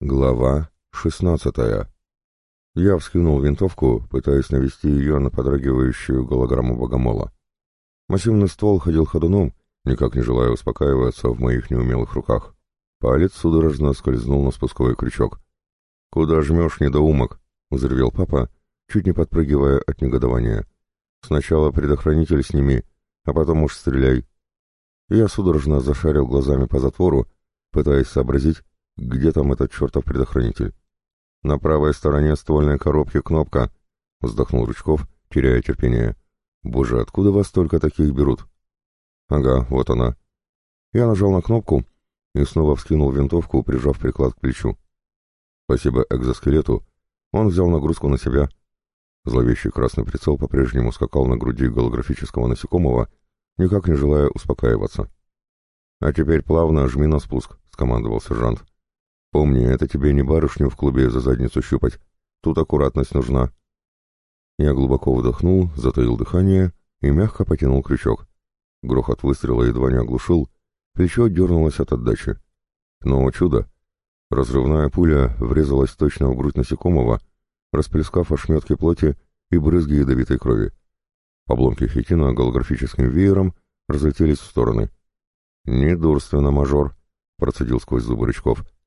Глава 16. Я вскинул винтовку, пытаясь навести ее на подрагивающую голограмму богомола. Массивный ствол ходил ходуном, никак не желая успокаиваться в моих неумелых руках. Палец судорожно скользнул на спусковой крючок. «Куда жмешь, недоумок?» — взревел папа, чуть не подпрыгивая от негодования. «Сначала предохранитель сними, а потом уж стреляй». Я судорожно зашарил глазами по затвору, пытаясь сообразить, где там этот чертов предохранитель? На правой стороне ствольной коробки кнопка, вздохнул Рычков, теряя терпение. Боже, откуда вас только таких берут? Ага, вот она. Я нажал на кнопку и снова вскинул винтовку, прижав приклад к плечу. Спасибо экзоскелету, он взял нагрузку на себя. Зловещий красный прицел по-прежнему скакал на груди голографического насекомого, никак не желая успокаиваться. «А теперь плавно жми на спуск», — скомандовал сержант. Помни, это тебе не барышню в клубе за задницу щупать. Тут аккуратность нужна. Я глубоко вдохнул, затаил дыхание и мягко потянул крючок. Грохот выстрела едва не оглушил, плечо дернулось от отдачи. Но чудо! Разрывная пуля врезалась точно в грудь насекомого, расплескав ошметки плоти и брызги ядовитой крови. Обломки хитина голографическим веером разлетелись в стороны. «Недурственно, мажор!» — процедил сквозь зубы Рычков —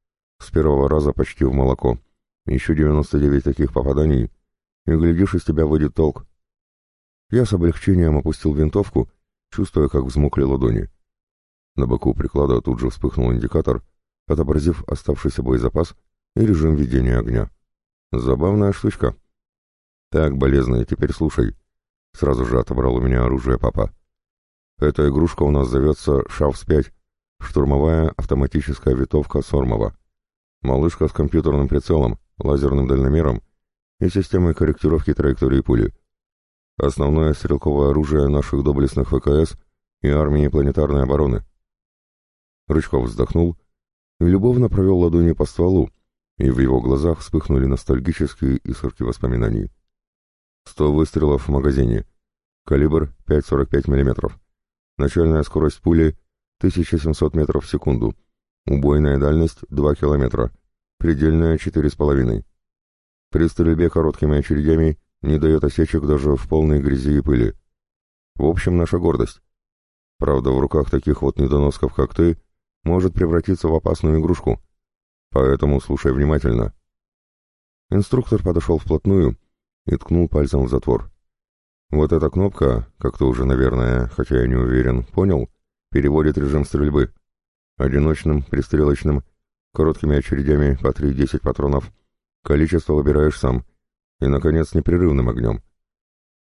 с первого раза почти в молоко. Еще 99 таких попаданий, и, глядишь, из тебя выйдет толк. Я с облегчением опустил винтовку, чувствуя, как взмокли ладони. На боку приклада тут же вспыхнул индикатор, отобразив оставшийся боезапас и режим ведения огня. Забавная штучка. Так, болезная. теперь слушай. Сразу же отобрал у меня оружие папа. Эта игрушка у нас зовется «Шавс-5», штурмовая автоматическая винтовка Сормова. Малышка с компьютерным прицелом, лазерным дальномером и системой корректировки траектории пули. Основное стрелковое оружие наших доблестных ВКС и армии планетарной обороны. Рычков вздохнул и любовно провел ладони по стволу, и в его глазах вспыхнули ностальгические искорки воспоминаний. Сто выстрелов в магазине. Калибр 5,45 мм. Начальная скорость пули 1700 метров в секунду. Убойная дальность 2 километра предельная 4,5. При стрельбе короткими очередями не дает осечек даже в полной грязи и пыли. В общем, наша гордость. Правда, в руках таких вот недоносков, как ты, может превратиться в опасную игрушку. Поэтому слушай внимательно. Инструктор подошел вплотную и ткнул пальцем в затвор. Вот эта кнопка, как ты уже, наверное, хотя я не уверен, понял, переводит режим стрельбы. Одиночным, пристрелочным короткими очередями по 3-10 патронов, количество выбираешь сам, и, наконец, непрерывным огнем.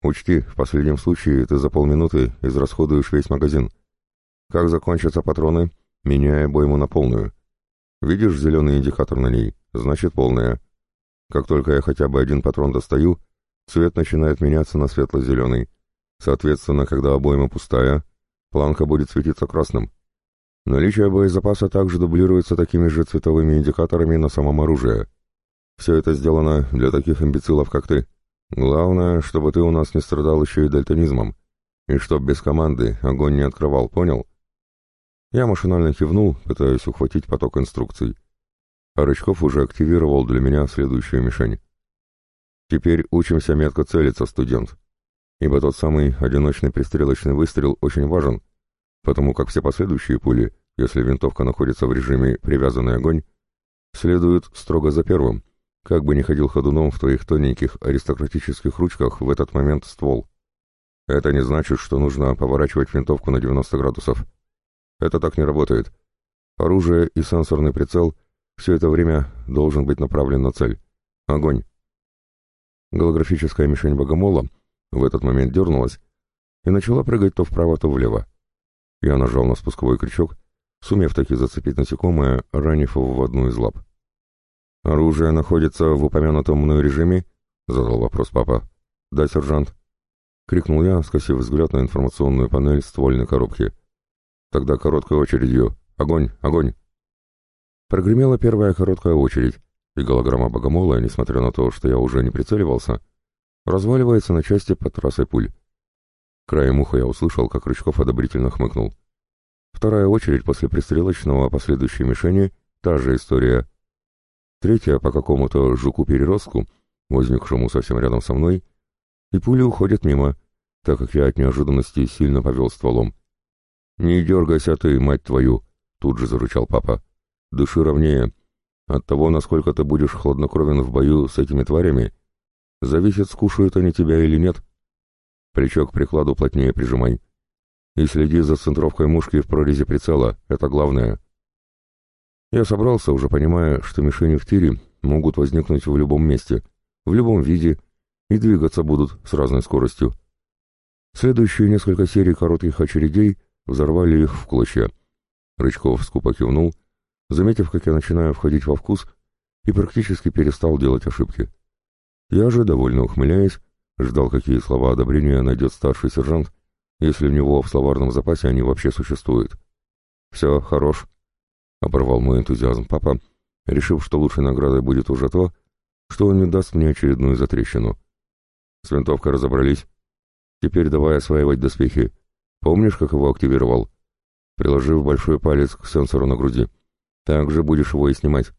Учти, в последнем случае ты за полминуты израсходуешь весь магазин. Как закончатся патроны, меняя обойму на полную. Видишь зеленый индикатор на ней, значит полная. Как только я хотя бы один патрон достаю, цвет начинает меняться на светло-зеленый. Соответственно, когда обойма пустая, планка будет светиться красным. Наличие боезапаса также дублируется такими же цветовыми индикаторами на самом оружии. Все это сделано для таких имбецилов, как ты. Главное, чтобы ты у нас не страдал еще и дальтонизмом, и чтоб без команды огонь не открывал, понял? Я машинально кивнул, пытаясь ухватить поток инструкций. А Рычков уже активировал для меня следующую мишень. Теперь учимся метко целиться, студент. Ибо тот самый одиночный пристрелочный выстрел очень важен — потому как все последующие пули, если винтовка находится в режиме «привязанный огонь», следуют строго за первым, как бы ни ходил ходуном в твоих тоненьких аристократических ручках в этот момент ствол. Это не значит, что нужно поворачивать винтовку на 90 градусов. Это так не работает. Оружие и сенсорный прицел все это время должен быть направлен на цель. Огонь. Голографическая мишень богомола в этот момент дернулась и начала прыгать то вправо, то влево. Я нажал на спусковой крючок, сумев таки зацепить насекомое, ранив его в одну из лап. «Оружие находится в упомянутом мной режиме?» — задал вопрос папа. «Да, сержант», — крикнул я, скосив взгляд на информационную панель ствольной коробки. «Тогда короткой очередью. Огонь, огонь!» Прогремела первая короткая очередь, и голограмма богомола, несмотря на то, что я уже не прицеливался, разваливается на части под трассой пуль. Краем уха я услышал, как Рычков одобрительно хмыкнул. Вторая очередь после пристрелочного а по следующей мишени — та же история. Третья по какому-то жуку-переростку, возникшему совсем рядом со мной, и пули уходят мимо, так как я от неожиданности сильно повел стволом. «Не дергайся ты, мать твою!» — тут же заручал папа. «Дыши ровнее. От того, насколько ты будешь хладнокровен в бою с этими тварями, зависит, скушают они тебя или нет». Плечо к прикладу плотнее прижимай. И следи за центровкой мушки в прорези прицела, это главное. Я собрался, уже понимая, что мишени в тире могут возникнуть в любом месте, в любом виде, и двигаться будут с разной скоростью. Следующие несколько серий коротких очередей взорвали их в клочья. Рычков скупо кивнул, заметив, как я начинаю входить во вкус, и практически перестал делать ошибки. Я же, довольно ухмыляясь, Ждал, какие слова одобрения найдет старший сержант, если у него в словарном запасе они вообще существуют. «Все, хорош», — оборвал мой энтузиазм папа, решив, что лучшей наградой будет уже то, что он не даст мне очередную затрещину. С винтовкой разобрались. Теперь давай осваивать доспехи. Помнишь, как его активировал? Приложив большой палец к сенсору на груди. Так же будешь его и снимать.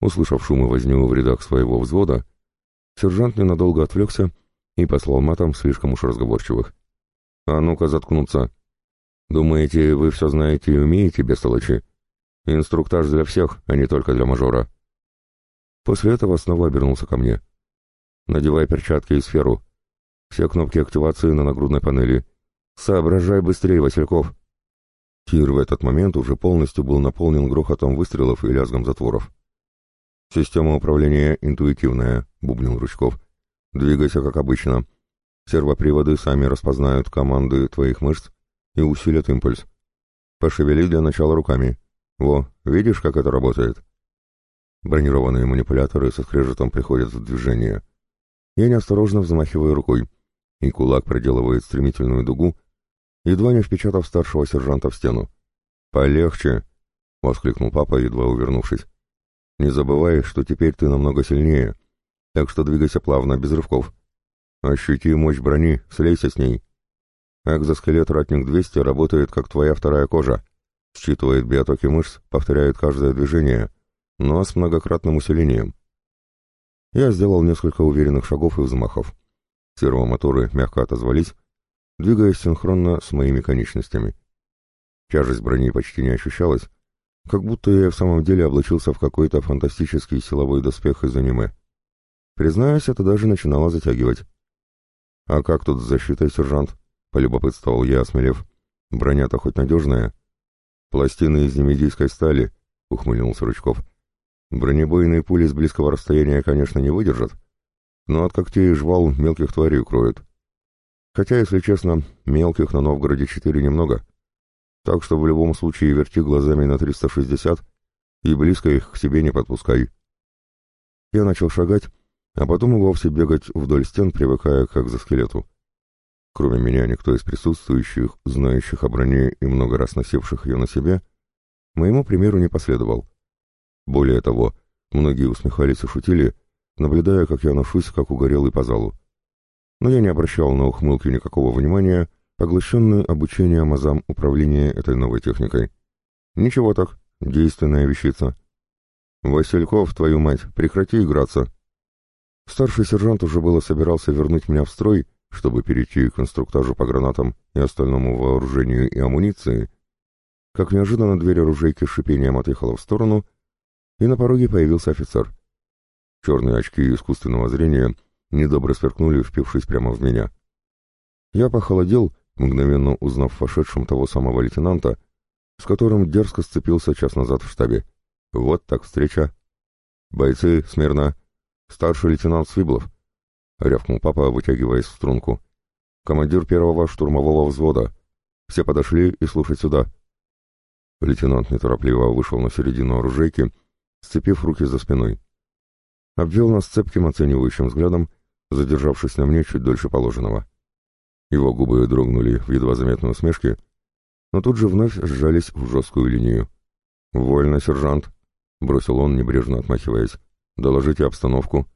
Услышав шум и возню в рядах своего взвода, Сержант ненадолго отвлекся и послал матом слишком уж разговорчивых. «А ну-ка заткнуться! Думаете, вы все знаете и умеете, бестолочи? Инструктаж для всех, а не только для мажора». После этого снова обернулся ко мне. «Надевай перчатки и сферу. Все кнопки активации на нагрудной панели. Соображай быстрее, Васильков!» Тир в этот момент уже полностью был наполнен грохотом выстрелов и лязгом затворов. Система управления интуитивная. — бубнил Рычков. «Двигайся, как обычно. Сервоприводы сами распознают команды твоих мышц и усилят импульс. Пошевели для начала руками. Во, видишь, как это работает?» Бронированные манипуляторы со скрежетом приходят в движение. Я неосторожно взмахиваю рукой, и кулак проделывает стремительную дугу, едва не впечатав старшего сержанта в стену. «Полегче!» — воскликнул папа, едва увернувшись. «Не забывай, что теперь ты намного сильнее так что двигайся плавно, без рывков. Ощути мощь брони, слейся с ней. Экзоскелет Ратник 200 работает как твоя вторая кожа. Считывает биотоки мышц, повторяет каждое движение, но с многократным усилением. Я сделал несколько уверенных шагов и взмахов. Сервомоторы мягко отозвались, двигаясь синхронно с моими конечностями. Тяжесть брони почти не ощущалась, как будто я в самом деле облачился в какой-то фантастический силовой доспех из аниме. Признаюсь, это даже начинало затягивать. «А как тут с защитой, сержант?» — полюбопытствовал я, осмелев. «Броня-то хоть надежная?» «Пластины из немедийской стали», — ухмыльнулся Ручков. «Бронебойные пули с близкого расстояния, конечно, не выдержат, но от когтей и жвал мелких тварей укроют. Хотя, если честно, мелких на Новгороде четыре немного, так что в любом случае верти глазами на 360 и близко их к себе не подпускай». Я начал шагать, а потом и вовсе бегать вдоль стен, привыкая как за скелету. Кроме меня, никто из присутствующих, знающих о броне и много раз носивших ее на себе, моему примеру не последовал. Более того, многие усмехались и шутили, наблюдая, как я ношусь, как угорелый по залу. Но я не обращал на ухмылки никакого внимания, поглощенный обучением азам управления этой новой техникой. Ничего так, действенная вещица. «Васильков, твою мать, прекрати играться!» Старший сержант уже было собирался вернуть меня в строй, чтобы перейти к инструктажу по гранатам и остальному вооружению и амуниции, как неожиданно дверь оружейки с шипением отъехала в сторону, и на пороге появился офицер. Черные очки искусственного зрения недобро сверкнули, впившись прямо в меня. Я похолодел, мгновенно узнав вошедшим того самого лейтенанта, с которым дерзко сцепился час назад в штабе. Вот так встреча. «Бойцы, смирно!» «Старший лейтенант Свиблов», — рявкнул папа, вытягиваясь в струнку. «Командир первого штурмового взвода. Все подошли и слушать сюда». Лейтенант неторопливо вышел на середину оружейки, сцепив руки за спиной. Обвел нас цепким оценивающим взглядом, задержавшись на мне чуть дольше положенного. Его губы дрогнули в едва заметной усмешке, но тут же вновь сжались в жесткую линию. «Вольно, сержант!» — бросил он, небрежно отмахиваясь. Доложите обстановку».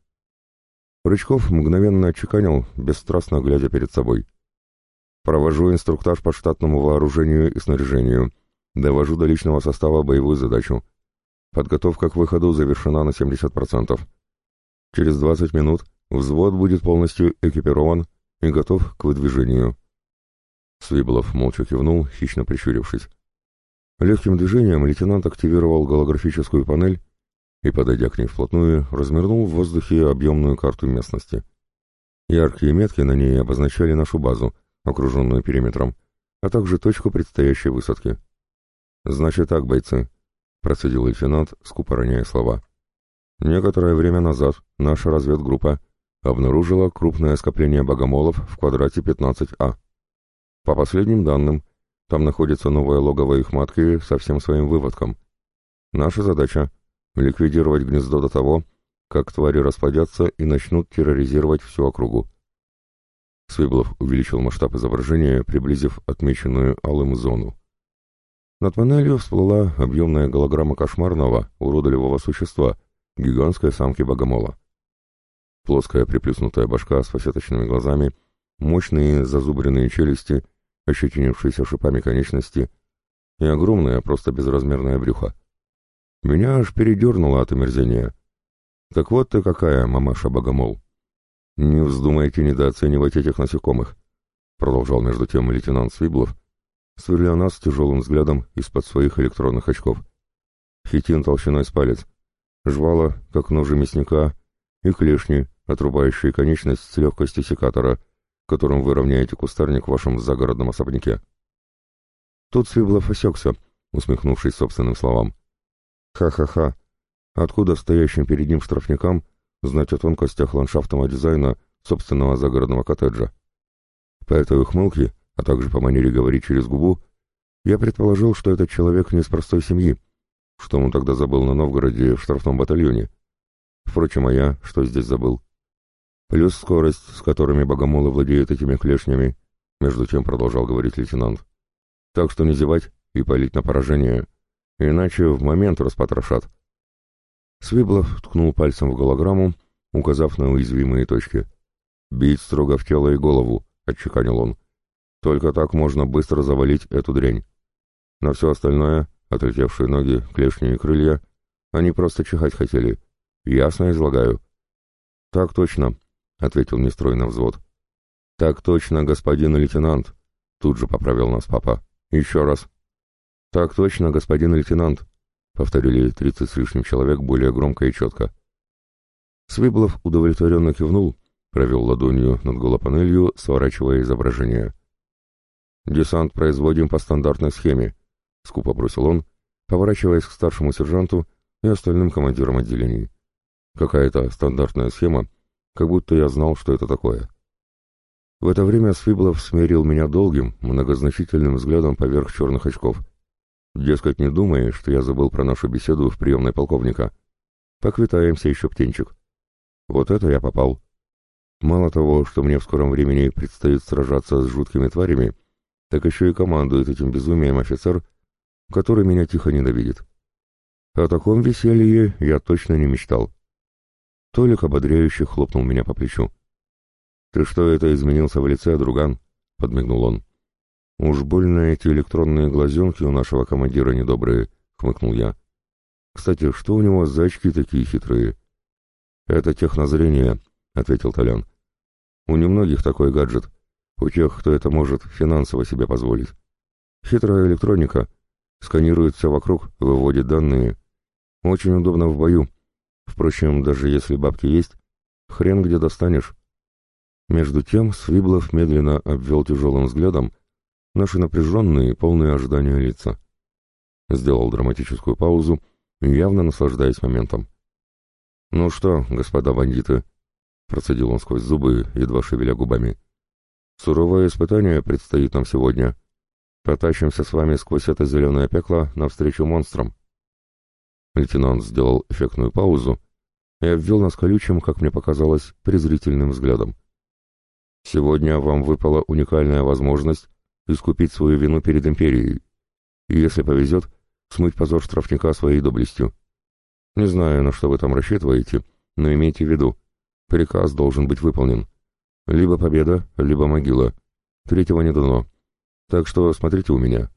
Рычков мгновенно отчеканил, бесстрастно глядя перед собой. «Провожу инструктаж по штатному вооружению и снаряжению. Довожу до личного состава боевую задачу. Подготовка к выходу завершена на 70%. Через 20 минут взвод будет полностью экипирован и готов к выдвижению». Свиблов молча кивнул, хищно прищурившись. Легким движением лейтенант активировал голографическую панель и, подойдя к ней вплотную, развернул в воздухе объемную карту местности. Яркие метки на ней обозначали нашу базу, окруженную периметром, а также точку предстоящей высадки. «Значит так, бойцы», — процедил лейтенант, скупо роняя слова. «Некоторое время назад наша разведгруппа обнаружила крупное скопление богомолов в квадрате 15А. По последним данным, там находится новое логово их матки со всем своим выводком. Наша задача ликвидировать гнездо до того, как твари распадятся и начнут терроризировать всю округу. Свиблов увеличил масштаб изображения, приблизив отмеченную алым зону. Над панелью всплыла объемная голограмма кошмарного, уродливого существа, гигантской самки богомола. Плоская приплюснутая башка с фасеточными глазами, мощные зазубренные челюсти, ощетинившиеся шипами конечности и огромное, просто безразмерное брюхо. Меня аж передернуло от омерзения. Так вот ты какая, мамаша Богомол. Не вздумайте недооценивать этих насекомых, продолжал между тем лейтенант Свиблов, сверля нас тяжелым взглядом из-под своих электронных очков. Хитин толщиной с палец, жвала, как ножи мясника, и клешни, отрубающие конечность с легкостью секатора, которым вы равняете кустарник в вашем загородном особняке. Тут Свиблов осекся, усмехнувшись собственным словам. Ха-ха-ха. Откуда стоящим перед ним штрафникам знать о тонкостях ландшафтного дизайна собственного загородного коттеджа? По этой ухмылке, а также по манере говорить через губу, я предположил, что этот человек не из простой семьи, что он тогда забыл на Новгороде в штрафном батальоне. Впрочем, а я что здесь забыл? Плюс скорость, с которыми богомолы владеют этими клешнями, между тем продолжал говорить лейтенант. Так что не зевать и палить на поражение — иначе в момент распотрошат. Свиблов ткнул пальцем в голограмму, указав на уязвимые точки. «Бить строго в тело и голову», — отчеканил он. «Только так можно быстро завалить эту дрянь. На все остальное, отлетевшие ноги, клешни и крылья, они просто чихать хотели. Ясно излагаю?» «Так точно», — ответил нестройно взвод. «Так точно, господин лейтенант», — тут же поправил нас папа. «Еще раз». «Так точно, господин лейтенант», — повторили тридцать с лишним человек более громко и четко. Свиблов удовлетворенно кивнул, провел ладонью над голопанелью, сворачивая изображение. «Десант производим по стандартной схеме», — скупо бросил он, поворачиваясь к старшему сержанту и остальным командирам отделений. «Какая-то стандартная схема, как будто я знал, что это такое». В это время Свиблов смерил меня долгим, многозначительным взглядом поверх черных очков — Дескать, не думай, что я забыл про нашу беседу в приемной полковника. Поквитаемся еще, птенчик. Вот это я попал. Мало того, что мне в скором времени предстоит сражаться с жуткими тварями, так еще и командует этим безумием офицер, который меня тихо ненавидит. О таком веселье я точно не мечтал. Толик ободряюще хлопнул меня по плечу. «Ты что это изменился в лице, друган?» — подмигнул он. Уж больно эти электронные глазенки у нашего командира недобрые, хмыкнул я. Кстати, что у него за очки такие хитрые? Это технозрение, ответил Толян. У немногих такой гаджет. У тех, кто это может финансово себе позволить. Хитрая электроника. Сканирует все вокруг, выводит данные. Очень удобно в бою. Впрочем, даже если бабки есть, хрен где достанешь. Между тем Свиблов медленно обвел тяжелым взглядом наши напряженные и полные ожидания лица. Сделал драматическую паузу, явно наслаждаясь моментом. «Ну что, господа бандиты?» — процедил он сквозь зубы, едва шевеля губами. «Суровое испытание предстоит нам сегодня. Потащимся с вами сквозь это зеленое пекло навстречу монстрам». Лейтенант сделал эффектную паузу и обвел нас колючим, как мне показалось, презрительным взглядом. «Сегодня вам выпала уникальная возможность искупить свою вину перед империей. И если повезет, смыть позор штрафника своей доблестью. Не знаю, на что вы там рассчитываете, но имейте в виду, приказ должен быть выполнен. Либо победа, либо могила. Третьего не дано. Так что смотрите у меня.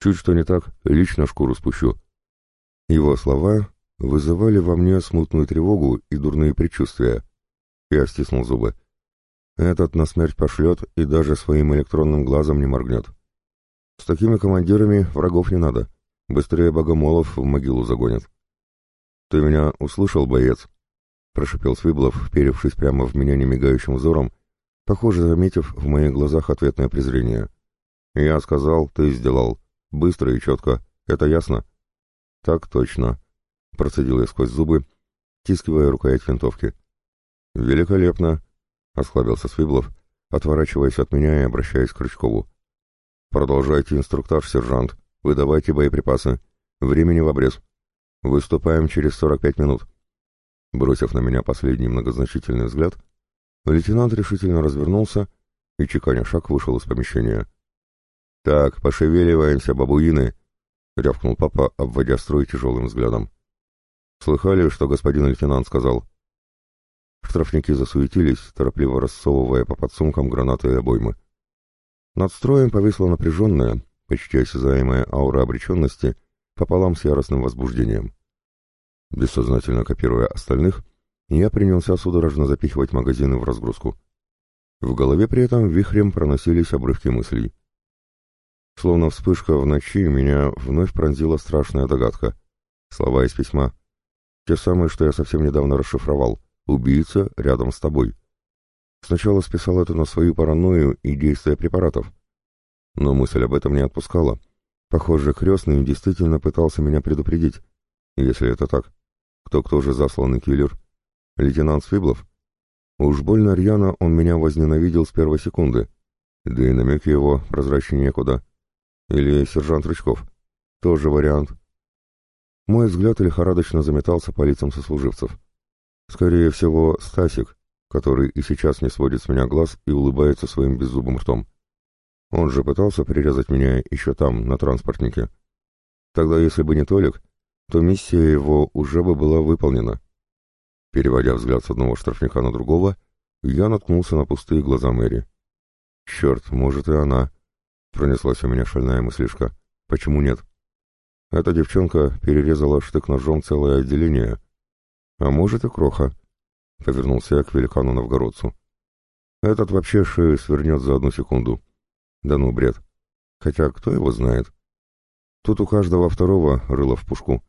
Чуть что не так, лично шкуру спущу. Его слова вызывали во мне смутную тревогу и дурные предчувствия. Я стиснул зубы. Этот на смерть пошлет и даже своим электронным глазом не моргнет. С такими командирами врагов не надо. Быстрее богомолов в могилу загонят. — Ты меня услышал, боец? — прошепел Свиблов, вперевшись прямо в меня немигающим взором, похоже, заметив в моих глазах ответное презрение. — Я сказал, ты сделал. Быстро и четко. Это ясно? — Так точно, — процедил я сквозь зубы, тискивая рукоять винтовки. — Великолепно, — осклабился Свиблов, отворачиваясь от меня и обращаясь к Крючкову. «Продолжайте инструктаж, сержант. Выдавайте боеприпасы. Времени в обрез. Выступаем через 45 минут». Бросив на меня последний многозначительный взгляд, лейтенант решительно развернулся и, чеканя шаг, вышел из помещения. «Так, пошевеливаемся, бабуины!» — рявкнул папа, обводя строй тяжелым взглядом. «Слыхали, что господин лейтенант сказал? Штрафники засуетились, торопливо рассовывая по подсумкам гранаты и обоймы. Над строем повисла напряженная, почти осязаемая аура обреченности пополам с яростным возбуждением. Бессознательно копируя остальных, я принялся судорожно запихивать магазины в разгрузку. В голове при этом вихрем проносились обрывки мыслей. Словно вспышка в ночи, меня вновь пронзила страшная догадка. Слова из письма. Те самые, что я совсем недавно расшифровал — убийца рядом с тобой. Сначала списал это на свою паранойю и действия препаратов. Но мысль об этом не отпускала. Похоже, крестный действительно пытался меня предупредить. Если это так, кто кто же засланный киллер? Лейтенант Свиблов? Уж больно рьяно он меня возненавидел с первой секунды. Да и намеки его прозрачнее некуда. Или сержант Рычков. Тоже вариант. Мой взгляд лихорадочно заметался по лицам сослуживцев. Скорее всего, Стасик, который и сейчас не сводит с меня глаз и улыбается своим беззубым ртом. Он же пытался прирезать меня еще там, на транспортнике. Тогда, если бы не Толик, то миссия его уже бы была выполнена. Переводя взгляд с одного штрафника на другого, я наткнулся на пустые глаза Мэри. «Черт, может и она!» — пронеслась у меня шальная мыслишка. «Почему нет?» Эта девчонка перерезала штык-ножом целое отделение — а может и Кроха, — повернулся я к великану новгородцу. Этот вообще шею свернет за одну секунду. Да ну, бред. Хотя кто его знает? Тут у каждого второго рыло в пушку.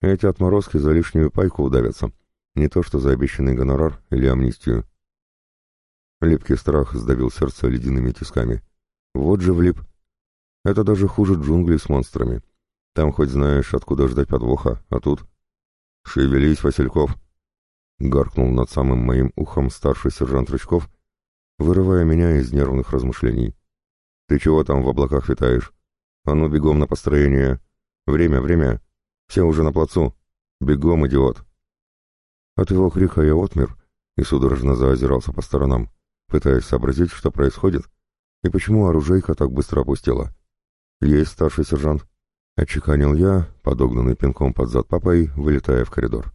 Эти отморозки за лишнюю пайку удавятся. Не то что за обещанный гонорар или амнистию. Липкий страх сдавил сердце ледяными тисками. Вот же влип. Это даже хуже джунглей с монстрами. Там хоть знаешь, откуда ждать подвоха, а тут... «Шевелись, Васильков!» — гаркнул над самым моим ухом старший сержант Рычков, вырывая меня из нервных размышлений. «Ты чего там в облаках витаешь? А ну, бегом на построение! Время, время! Все уже на плацу! Бегом, идиот!» От его крика я отмер и судорожно заозирался по сторонам, пытаясь сообразить, что происходит и почему оружейка так быстро опустила. «Есть, старший сержант!» Отчеканил я, подогнанный пинком под зад папой, вылетая в коридор.